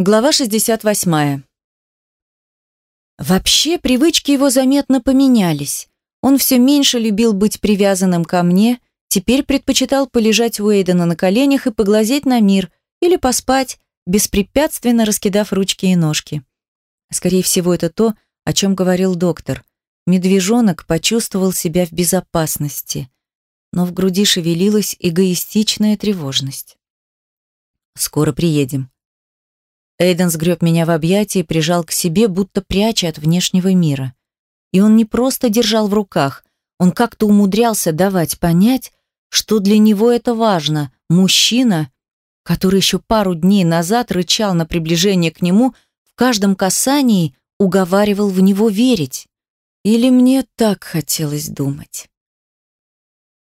Глава 68. Вообще, привычки его заметно поменялись. Он все меньше любил быть привязанным ко мне, теперь предпочитал полежать у Эйдена на коленях и поглазеть на мир, или поспать, беспрепятственно раскидав ручки и ножки. Скорее всего, это то, о чем говорил доктор. Медвежонок почувствовал себя в безопасности, но в груди шевелилась эгоистичная тревожность. «Скоро приедем», Эйден сгреб меня в объятия и прижал к себе, будто пряча от внешнего мира. И он не просто держал в руках, он как-то умудрялся давать понять, что для него это важно. Мужчина, который еще пару дней назад рычал на приближение к нему, в каждом касании уговаривал в него верить. Или мне так хотелось думать.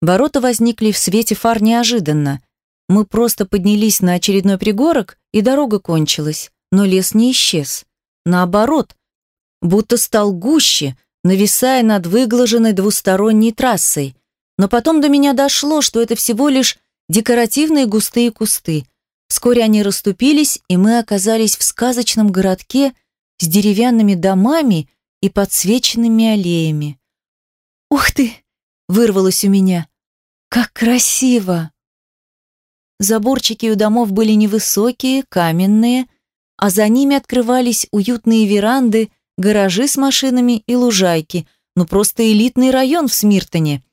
Ворота возникли в свете фар неожиданно. Мы просто поднялись на очередной пригорок, и дорога кончилась, но лес не исчез. Наоборот, будто стал гуще, нависая над выглаженной двусторонней трассой. Но потом до меня дошло, что это всего лишь декоративные густые кусты. Вскоре они расступились, и мы оказались в сказочном городке с деревянными домами и подсвеченными аллеями. «Ух ты!» — вырвалось у меня. «Как красиво!» Заборчики у домов были невысокие, каменные, а за ними открывались уютные веранды, гаражи с машинами и лужайки. Ну просто элитный район в Смиртоне.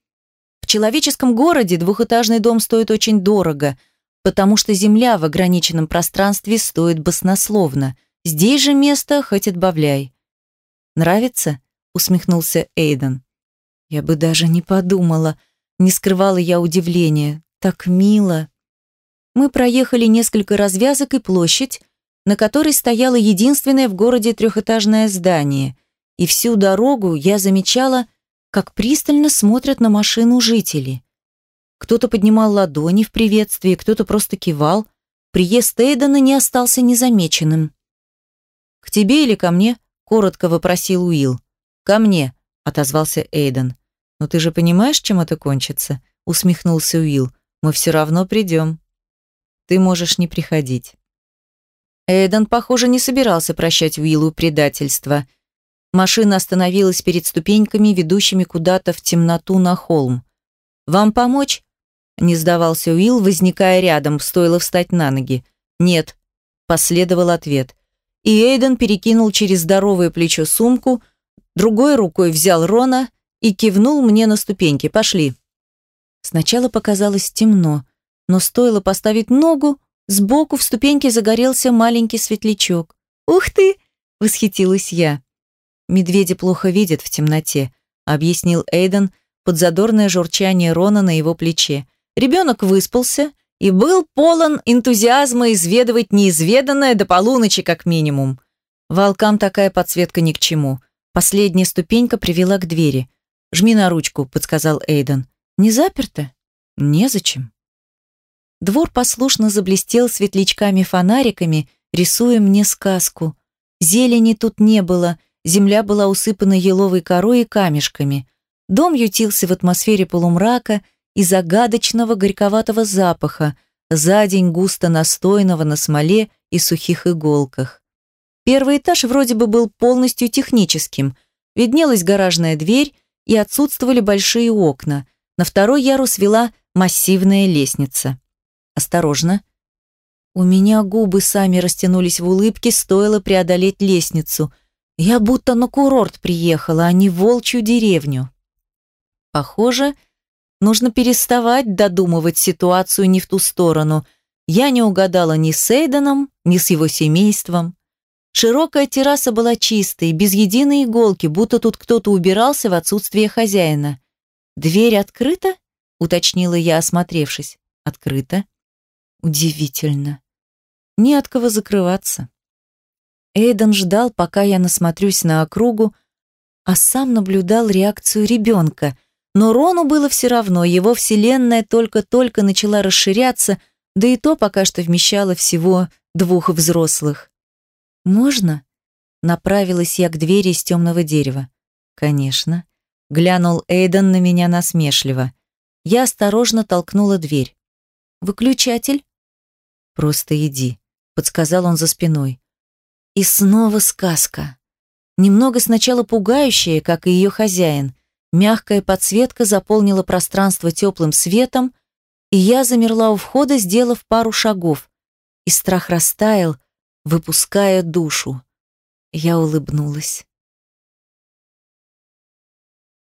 В человеческом городе двухэтажный дом стоит очень дорого, потому что земля в ограниченном пространстве стоит баснословно. Здесь же место хоть отбавляй. «Нравится?» — усмехнулся Эйден. «Я бы даже не подумала», — не скрывала я удивления. «Так мило». Мы проехали несколько развязок и площадь, на которой стояло единственное в городе трехэтажное здание, и всю дорогу я замечала, как пристально смотрят на машину жители. Кто-то поднимал ладони в приветствии, кто-то просто кивал. Приезд Эйдена не остался незамеченным. «К тебе или ко мне?» – коротко вопросил Уилл. «Ко мне», – отозвался Эйден. «Но ты же понимаешь, чем это кончится?» – усмехнулся Уилл. «Мы все равно придем». Ты можешь не приходить». Эйден, похоже, не собирался прощать Уиллу предательство. Машина остановилась перед ступеньками, ведущими куда-то в темноту на холм. «Вам помочь?» Не сдавался Уилл, возникая рядом, стоило встать на ноги. «Нет», – последовал ответ. И Эйден перекинул через здоровое плечо сумку, другой рукой взял Рона и кивнул мне на ступеньки. «Пошли». Сначала показалось темно, но стоило поставить ногу, сбоку в ступеньке загорелся маленький светлячок. «Ух ты!» – восхитилась я. «Медведи плохо видят в темноте», – объяснил Эйден под задорное журчание Рона на его плече. Ребенок выспался и был полон энтузиазма изведывать неизведанное до полуночи как минимум. Волкам такая подсветка ни к чему. Последняя ступенька привела к двери. «Жми на ручку», – подсказал Эйден. «Не заперто?» «Незачем». Двор послушно заблестел светлячками-фонариками, рисуя мне сказку. Зелени тут не было, земля была усыпана еловой корой и камешками. Дом ютился в атмосфере полумрака и загадочного горьковатого запаха, за день густо настойного на смоле и сухих иголках. Первый этаж вроде бы был полностью техническим. Виднелась гаражная дверь и отсутствовали большие окна. На второй ярус вела массивная лестница. Осторожно. У меня губы сами растянулись в улыбке, стоило преодолеть лестницу. Я будто на курорт приехала, а не в волчью деревню. Похоже, нужно переставать додумывать ситуацию не в ту сторону. Я не угадала ни с Эйденом, ни с его семейством. Широкая терраса была чистой, без единой иголки, будто тут кто-то убирался в отсутствие хозяина. «Дверь открыта?» — уточнила я, осмотревшись. «Открыта». Удивительно. Не от кого закрываться. Эйден ждал, пока я насмотрюсь на округу, а сам наблюдал реакцию ребенка. Но Рону было все равно, его вселенная только-только начала расширяться, да и то пока что вмещало всего двух взрослых. «Можно?» — направилась я к двери из темного дерева. «Конечно». Глянул Эйден на меня насмешливо. Я осторожно толкнула дверь. «Выключатель?» «Просто иди», подсказал он за спиной. И снова сказка. Немного сначала пугающая, как и ее хозяин. Мягкая подсветка заполнила пространство теплым светом, и я замерла у входа, сделав пару шагов. И страх растаял, выпуская душу. Я улыбнулась.